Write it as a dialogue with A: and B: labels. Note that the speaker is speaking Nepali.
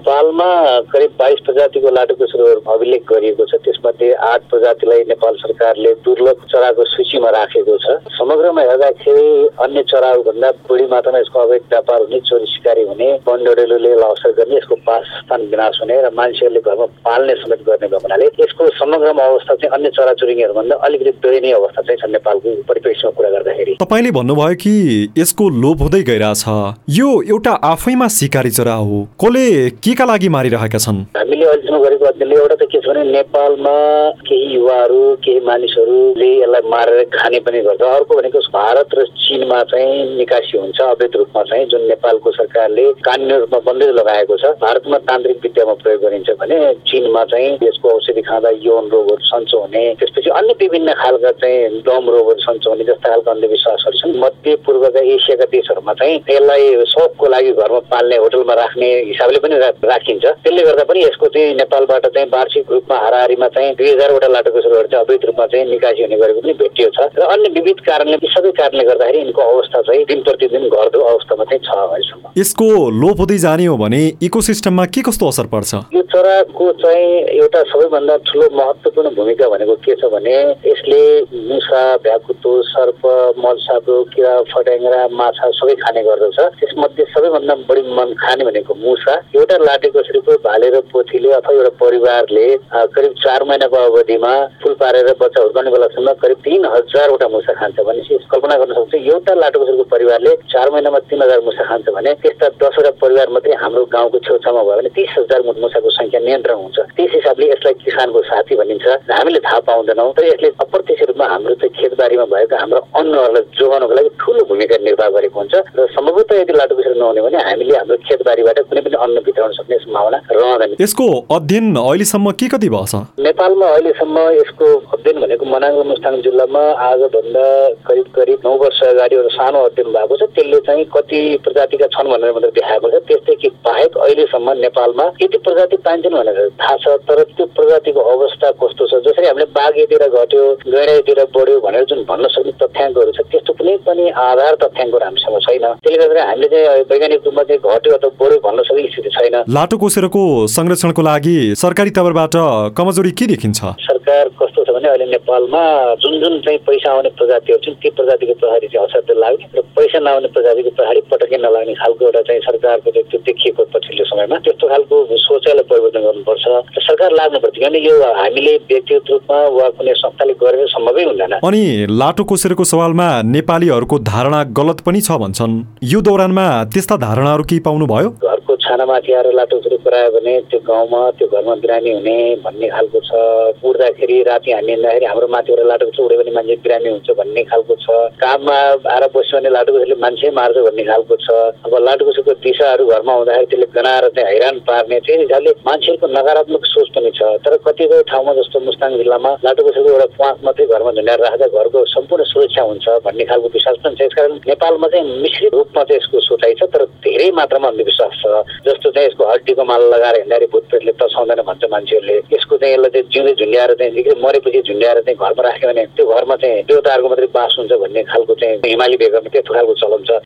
A: नेपालमा करिब बाइस प्रजातिको लाटोकोसेरोहरू अभिलेख गरिएको छ। त्यसमध्ये आठ प्रजातिलाई नेपाल सरकारले दुर्लभ चराको सूचीमा राखेको छ। समग्रमा हेर्दाखेरि अन्य चराहरूभन्दा बढी मात्रामा यसको अवैध व्यापार हुने चोरी सिकारी हुने वन डडेलोले असर गर्ने यसको वासस्थान विनाश हुने र मान्छेहरूले घरमा पाल्ने समेत गर्ने भएको यसको समग्रमा अवस्था चाहिँ अन्य चराचुरुङ्गीहरूभन्दा अलिकति दयनीय अवस्था चाहिँ छ नेपालको परिप्रेक्ष्यमा कुरा गर्दाखेरि।
B: तपाईँले भन्नुभयो कि यसको लोप हुँदै गइरहेछ। यो एउटा आफैमा सिकारी चरा हो। कसले के का लागि मारिरहेका छन्।
A: हामीले अहिलेसम्म गरेको अध्ययनले एउटा त के छ भने नेपालमा केही युवाहरू केही मानिसहरूले यसलाई मारेर खाने पनि गर्छ। अर्को भनेको भारत र चिनमा चाहिँ निकासी हुन्छ अवैध रूपमा चाहिँ जुन नेपालको सरकारले कानुनी रूपमा बन्दै लगाएको छ। भारतमा तान्त्रिक विद्यामा प्रयोग गरिन्छ भने चिनमा चाहिँ यसको औषधि खाँदा यौन रोगहरू सन्चो हुने त्यसपछि अन्य विभिन्न खालका चाहिँ दम रोगहरू सन्चो हुने जस्ता खालका अन्धविश्वासहरू छन्। मध्य पूर्वका एसियाका देशहरूमा चाहिँ यसलाई सौकको लागि घरमा पाल्ने होटलमा राख्ने हिसाबले पनि राखिन्छ। त्यसले गर्दा पनि यसको चाहिँ नेपालबाट चाहिँ वार्षिक रूपमा हाराहारीमा चाहिँ दुई हजारवटा लाटोकोसेरोहरू चाहिँ अवैध रूपमा चाहिँ निकासी हुने गरेको पनि भेटियो छ र अन्य विविध कारणले यी सबै कारणले गर्दाखेरि यिनको अवस्था चाहिँ दिन प्रतिदिन घट्दो अवस्थामा चाहिँ छ अहिलेसम्म।
B: यसको लोप हुँदै जाने हो भने इकोसिस्टममा के कस्तो असर पर्छ?
A: यो चराको चाहिँ एउटा सबैभन्दा ठुलो महत्त्वपूर्ण भूमिका भनेको के छ भने यसले मुसा भ्याकुतो सर्प मलसाको किरा फट्याङ्ग्रा माछा सबै खाने गर्दछ। त्यसमध्ये सबैभन्दा बढी मन खाने भनेको मुसा। एउटा लाटेको श्रीको भाले र पोथीले अथवा एउटा परिवारले करिब चार महिनाको अवधिमा फुल पारेर बच्चा हुर्काउने बेलासम्म करिब तिन हजारवटा मुसा खान्छ भनेपछि कल्पना गर्न सक्छ। एउटा लाटोकोसेरोको परिवारले चार महिनामा तिन हजार मुसा खान्छ भने त्यस्ता दसवटा परिवार मात्रै हाम्रो गाउँको छेउछाउमा भयो भने तिस हजार मुसाको सङ्ख्या नियन्त्रण हुन्छ। त्यस हिसाबले यसलाई किसानको साथी भनिन्छ। हामीले थाहा पाउँदैनौँ तर यसले अप्रत्यक्ष रूपमा हाम्रो चाहिँ खेतबारीमा भएको हाम्रो अन्नहरूलाई जोगाउनको लागि ठुलो भूमिका निर्वाह गरेको हुन्छ। र सम्भवतः यदि लाटोकोसेरो नहुने भने हामीले हाम्रो खेतबारीबाट कुनै पनि अन्न भित्राउन सक्ने सम्भावना रहँदैन
B: यसको अध्ययन अहिलेसम्म के कति भएको छ?
A: नेपालमा अहिलेसम्म यसको अध्ययन भनेको मनाङ र मुस्ताङ जिल्लामा आजभन्दा करिब करिब नौ वर्ष अगाडि एउटा सानो अध्ययन भएको छ। त्यसले चाहिँ कति प्रजातिका छन् भनेर मात्रै देखाएको छ। त्यस्तै बाहेक अहिलेसम्म नेपालमा यति प्रजाति पाइन्छन् भनेर थाहा छ तर त्यो प्रजातिको अवस्था कस्तो छ? जसरी हामीले बाघ यतिर घट्यो गैँडा यतिर बढ्यो भनेर जुन भन्न सक्ने तथ्याङ्कहरू छ त्यस्तो कुनै पनि आधार तथ्याङ्कहरू हामीसँग छैन। त्यसले गर्दा हामीले चाहिँ वैज्ञानिक रूपमा चाहिँ घट्यो अथवा बढ्यो भन्न सक्ने स्थिति छैन।
B: लाटोकोसेरोको संरक्षणको लागि सरकारी तर्फबाट कमजोरी के देखिन्छ?
A: सरकार कस्तो छ भने अहिले नेपालमा जुन जुन चाहिँ पैसा आउने प्रजातिहरू छन् ती प्रजातिको प्रहरी चाहिँ असाध्य लाग्ने र पैसा नआउने प्रजातिको प्रहरी पटक्कै नलाग्ने खालको एउटा चाहिँ सरकारको चाहिँ त्यो देखिएको पछिल्लो समयमा त्यस्तो खालको सोचाइलाई परिवर्तन गर्नुपर्छ। सरकार लाग्नुपर्छ किनभने यो हामीले व्यक्तिगत रूपमा वा कुनै संस्थाले गरेर सम्भवै हुँदैन।
B: अनि लाटोकोसेरोको सवालमा नेपालीहरूको धारणा गलत पनि छ भन्छन्। यो दौरानमा त्यस्ता धारणाहरू केही पाउनु
A: छानामाथि आएर लाटोकोसेरो करायो भने त्यो गाउँमा त्यो घरमा बिरामी हुने भन्ने खालको छ। उड्दाखेरि राति हामी हिँड्दाखेरि हाम्रो माथिबाट लाटोकोसेरो उड्यो भने मान्छे बिरामी हुन्छ भन्ने खालको छ। काममा आएर बस्यो भने लाटोकोसेरोले मान्छे मार्छ भन्ने खालको छ। अब लाटोकोसेरोको दिशाहरू घरमा आउँदाखेरि त्यसले गनाएर चाहिँ हैरान पार्ने त्यही हिसाबले मान्छेहरूको नकारात्मक सोच पनि छ। तर कतिपय ठाउँमा जस्तो मुस्ताङ जिल्लामा लाटोकोसेरोको एउटा प्वाख मात्रै घरमा झुन्डाएर राख्दा घरको सम्पूर्ण सुरक्षा हुन्छ भन्ने खालको विश्वास पनि छ। यसकारण नेपालमा चाहिँ मिश्रित रूपमा चाहिँ यसको सोचाइ छ। तर धेरै मात्रामा अन्धविश्वास छ। जस्तो चाहिँ यसको हड्डीको माला लगाएर हिँड्दाखेरि भूतप्रेतले तसाउँदैन भन्छ मान्छेहरूले। यसको चाहिँ यसलाई चाहिँ जिउँदै झुन्ड्याएर चाहिँ निकै मरेपछि झुन्ड्याएर चाहिँ घरमा राख्यो भने त्यो घरमा चाहिँ देउताहरूको मात्रै बास हुन्छ भन्ने खालको चाहिँ हिमाली भेगमा त्यस्तो खालको चलन छ।